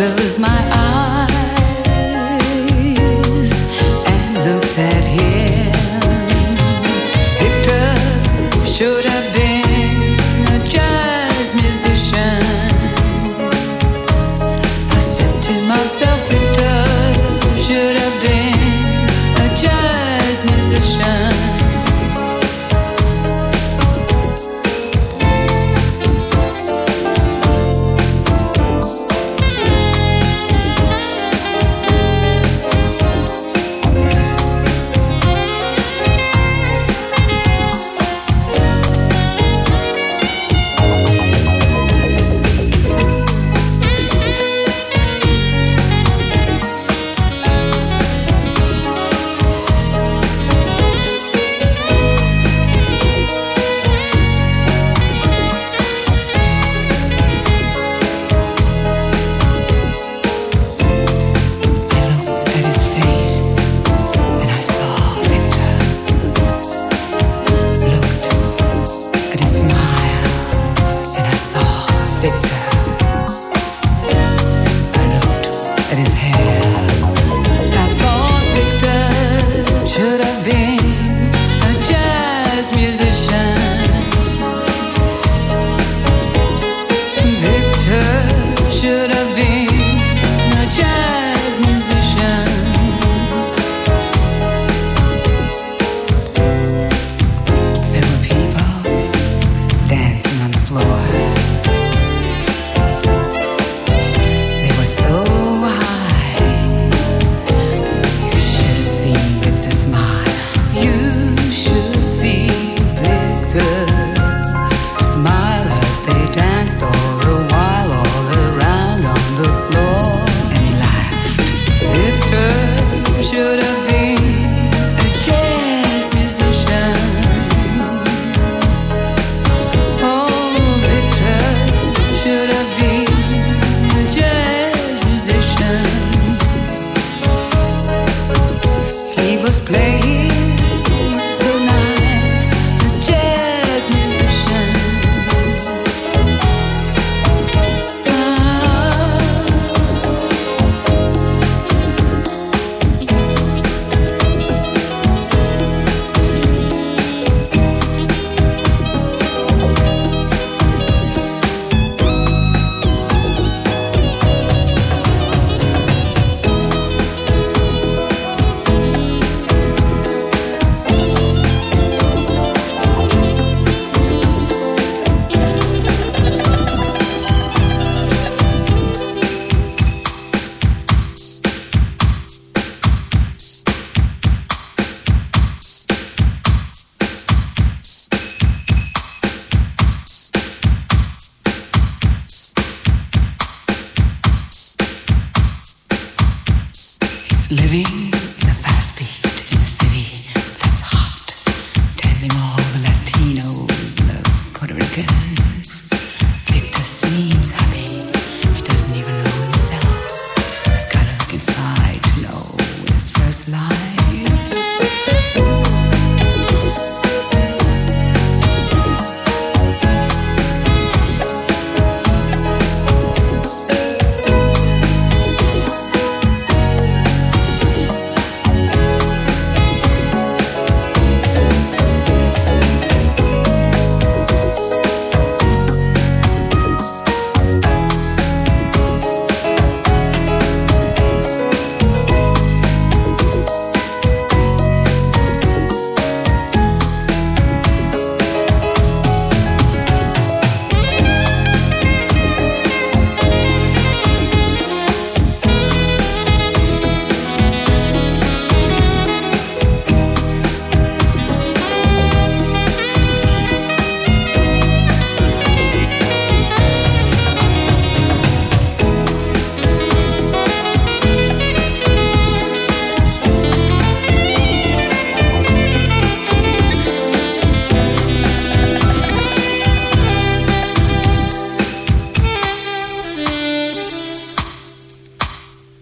close my eyes. living.